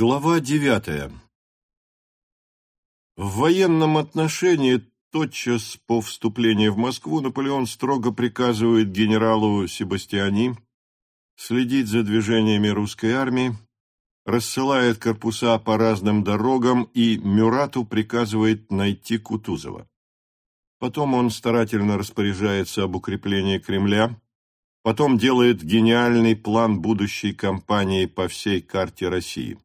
Глава девятая В военном отношении тотчас по вступлении в Москву Наполеон строго приказывает генералу Себастьяни следить за движениями русской армии, рассылает корпуса по разным дорогам и Мюрату приказывает найти Кутузова. Потом он старательно распоряжается об укреплении Кремля, потом делает гениальный план будущей кампании по всей карте России.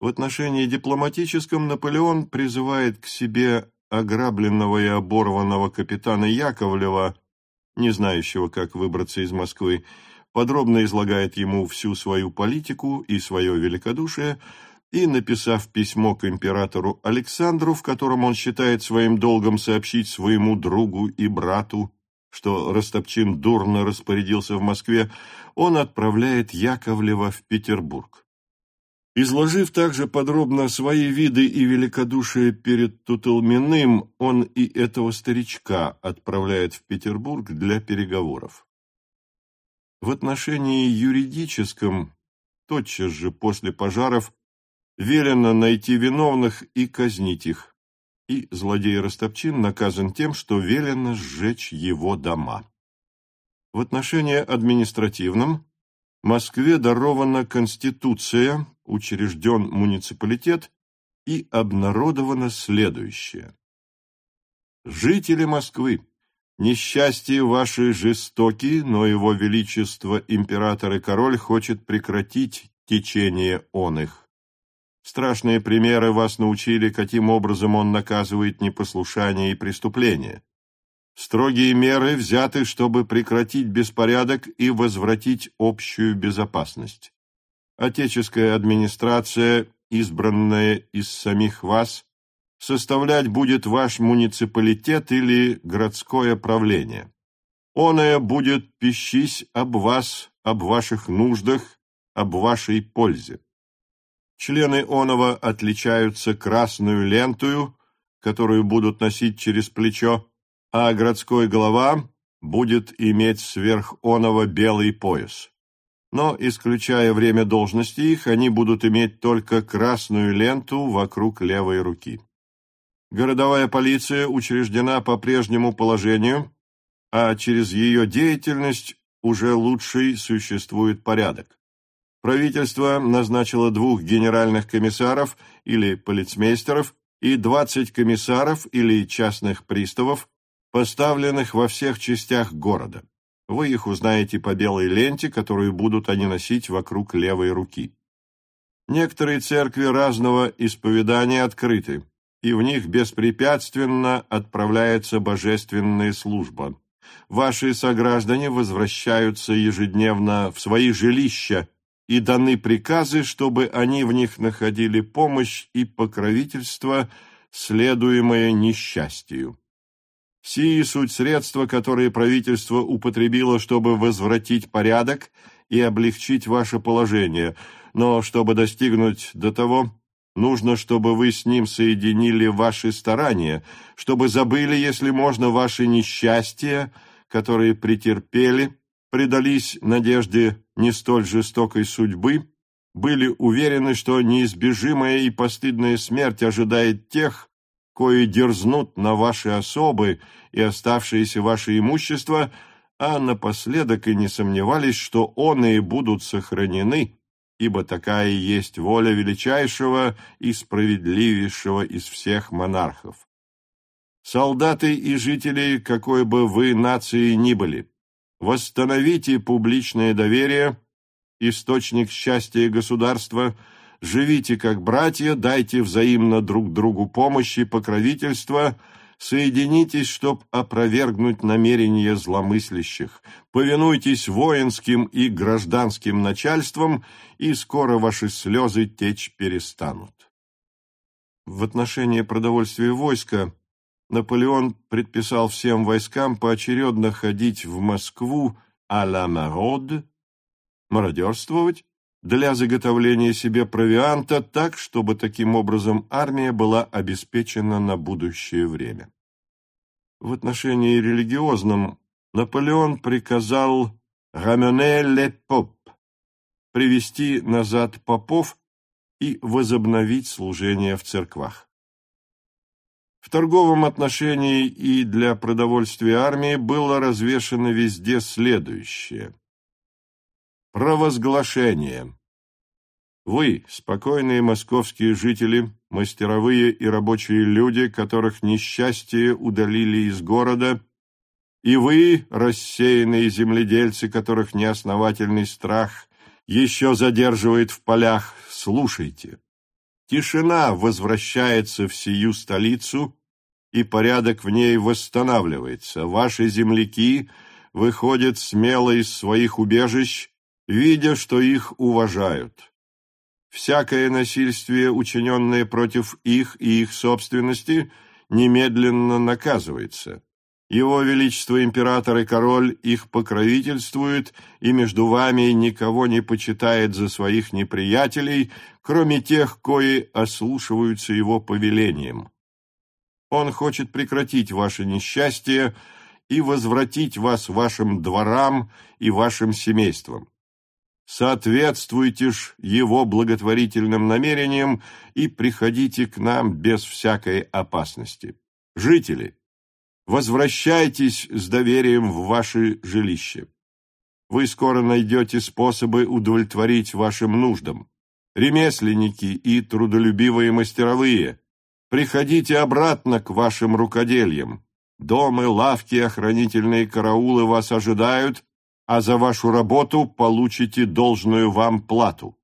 В отношении дипломатическом Наполеон призывает к себе ограбленного и оборванного капитана Яковлева, не знающего, как выбраться из Москвы, подробно излагает ему всю свою политику и свое великодушие, и, написав письмо к императору Александру, в котором он считает своим долгом сообщить своему другу и брату, что Ростопчин дурно распорядился в Москве, он отправляет Яковлева в Петербург. Изложив также подробно свои виды и великодушие перед Тутылминым, он и этого старичка отправляет в Петербург для переговоров. В отношении юридическом, тотчас же после пожаров, велено найти виновных и казнить их, и злодей Ростопчин наказан тем, что велено сжечь его дома. В отношении административном Москве дарована Конституция, учрежден муниципалитет и обнародовано следующее. Жители Москвы, несчастье ваши жестоки, но его величество император и король хочет прекратить течение он их. Страшные примеры вас научили, каким образом он наказывает непослушание и преступление. Строгие меры взяты, чтобы прекратить беспорядок и возвратить общую безопасность. Отеческая администрация, избранная из самих вас, составлять будет ваш муниципалитет или городское правление. Оное будет пищись об вас, об ваших нуждах, об вашей пользе. Члены оного отличаются красную лентую, которую будут носить через плечо, а городской голова будет иметь сверх оного белый пояс. Но, исключая время должности их, они будут иметь только красную ленту вокруг левой руки. Городовая полиция учреждена по прежнему положению, а через ее деятельность уже лучший существует порядок. Правительство назначило двух генеральных комиссаров или полицмейстеров и двадцать комиссаров или частных приставов, поставленных во всех частях города. Вы их узнаете по белой ленте, которую будут они носить вокруг левой руки. Некоторые церкви разного исповедания открыты, и в них беспрепятственно отправляется божественная служба. Ваши сограждане возвращаются ежедневно в свои жилища, и даны приказы, чтобы они в них находили помощь и покровительство, следуемое несчастью. Сии суть средства, которые правительство употребило, чтобы возвратить порядок и облегчить ваше положение, но чтобы достигнуть до того, нужно, чтобы вы с ним соединили ваши старания, чтобы забыли, если можно, ваши несчастья, которые претерпели, предались надежде не столь жестокой судьбы, были уверены, что неизбежимая и постыдная смерть ожидает тех, кои дерзнут на ваши особы и оставшееся ваше имущество, а напоследок и не сомневались, что оные будут сохранены, ибо такая есть воля величайшего и справедливейшего из всех монархов. Солдаты и жители, какой бы вы нации ни были, восстановите публичное доверие, источник счастья государства – живите как братья, дайте взаимно друг другу помощь и покровительство, соединитесь, чтоб опровергнуть намерения зломыслящих, повинуйтесь воинским и гражданским начальствам, и скоро ваши слезы течь перестанут. В отношении продовольствия войска Наполеон предписал всем войскам поочередно ходить в Москву а-ля народ, мародерствовать для заготовления себе провианта так, чтобы таким образом армия была обеспечена на будущее время. В отношении религиозном Наполеон приказал «рамене ле поп» привести назад попов и возобновить служение в церквах. В торговом отношении и для продовольствия армии было развешено везде следующее. Провозглашение. Вы, спокойные московские жители, мастеровые и рабочие люди, которых несчастье удалили из города, и вы, рассеянные земледельцы, которых неосновательный страх еще задерживает в полях, слушайте. Тишина возвращается в сию столицу, и порядок в ней восстанавливается. Ваши земляки выходят смело из своих убежищ, видя, что их уважают. Всякое насильствие, учиненное против их и их собственности, немедленно наказывается. Его Величество Император и Король их покровительствует, и между вами никого не почитает за своих неприятелей, кроме тех, кои ослушиваются его повелением. Он хочет прекратить ваше несчастье и возвратить вас вашим дворам и вашим семействам. Соответствуйте ж его благотворительным намерениям и приходите к нам без всякой опасности. Жители, Возвращайтесь с доверием в ваше жилище. Вы скоро найдете способы удовлетворить вашим нуждам. Ремесленники и трудолюбивые мастеровые, приходите обратно к вашим рукодельям. Домы, лавки, охранительные караулы вас ожидают, а за вашу работу получите должную вам плату.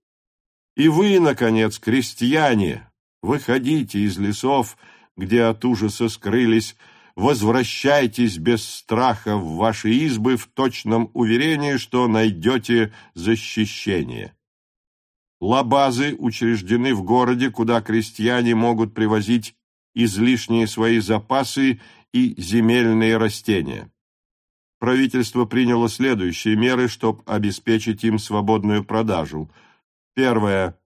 И вы, наконец, крестьяне, выходите из лесов, где от ужаса скрылись, возвращайтесь без страха в ваши избы в точном уверении, что найдете защищение. Лабазы учреждены в городе, куда крестьяне могут привозить излишние свои запасы и земельные растения. Правительство приняло следующие меры, чтобы обеспечить им свободную продажу. Первое.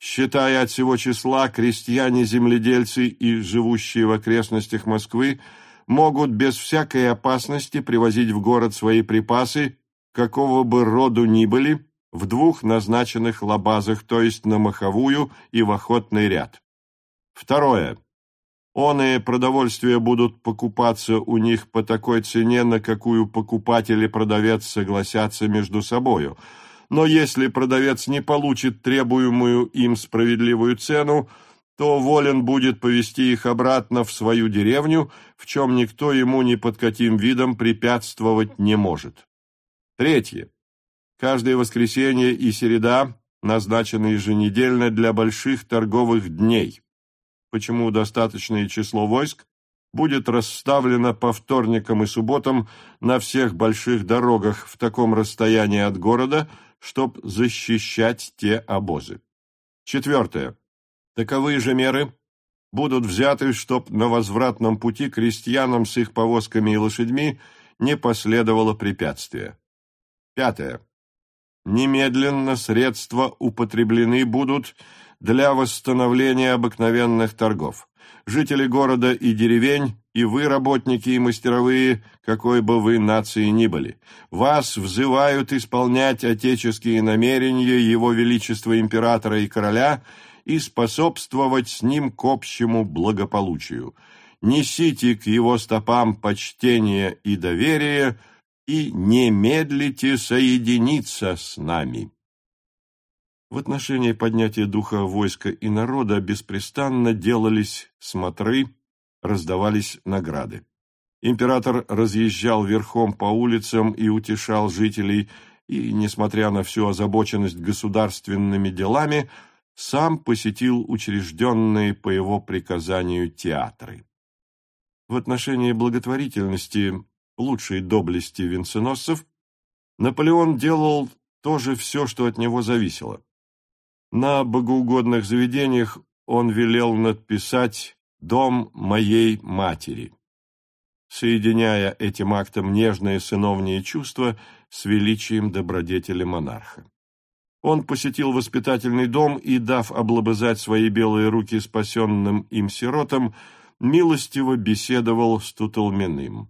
Считая от всего числа, крестьяне-земледельцы и живущие в окрестностях Москвы могут без всякой опасности привозить в город свои припасы, какого бы роду ни были, в двух назначенных лабазах, то есть на маховую и в охотный ряд. Второе. Оные продовольствия будут покупаться у них по такой цене, на какую покупатель и продавец согласятся между собою – но если продавец не получит требуемую им справедливую цену, то волен будет повести их обратно в свою деревню, в чем никто ему ни под каким видом препятствовать не может. Третье. Каждое воскресенье и середа назначены еженедельно для больших торговых дней, почему достаточное число войск будет расставлено по вторникам и субботам на всех больших дорогах в таком расстоянии от города – чтоб защищать те обозы. Четвертое. Таковые же меры будут взяты, чтоб на возвратном пути крестьянам с их повозками и лошадьми не последовало препятствия. Пятое. Немедленно средства употреблены будут для восстановления обыкновенных торгов. Жители города и деревень и вы, работники и мастеровые, какой бы вы нации ни были, вас взывают исполнять отеческие намерения Его Величества Императора и Короля и способствовать с ним к общему благополучию. Несите к его стопам почтение и доверие и не медлите соединиться с нами. В отношении поднятия духа войска и народа беспрестанно делались смотры, раздавались награды. Император разъезжал верхом по улицам и утешал жителей, и, несмотря на всю озабоченность государственными делами, сам посетил учрежденные по его приказанию театры. В отношении благотворительности, лучшей доблести венценосцев, Наполеон делал тоже все, что от него зависело. На богоугодных заведениях он велел надписать дом моей матери, соединяя этим актом нежные сыновние чувства с величием добродетели монарха. Он посетил воспитательный дом и, дав облобызать свои белые руки спасенным им сиротам, милостиво беседовал с Тутолминым.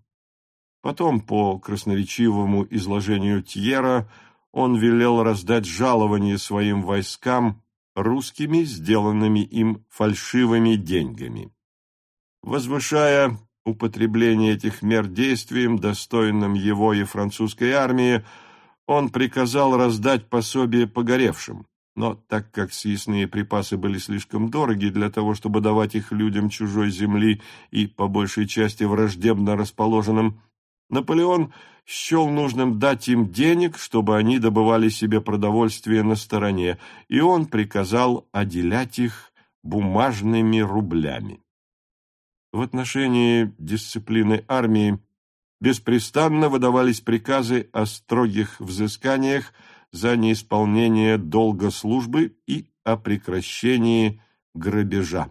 Потом, по красноречивому изложению Тьера, он велел раздать жалование своим войскам русскими, сделанными им фальшивыми деньгами. Возвышая употребление этих мер действием, достойным его и французской армии, он приказал раздать пособие погоревшим. Но так как съестные припасы были слишком дороги для того, чтобы давать их людям чужой земли и, по большей части, враждебно расположенным, Наполеон счел нужным дать им денег, чтобы они добывали себе продовольствие на стороне, и он приказал отделять их бумажными рублями. В отношении дисциплины армии беспрестанно выдавались приказы о строгих взысканиях за неисполнение долга службы и о прекращении грабежа.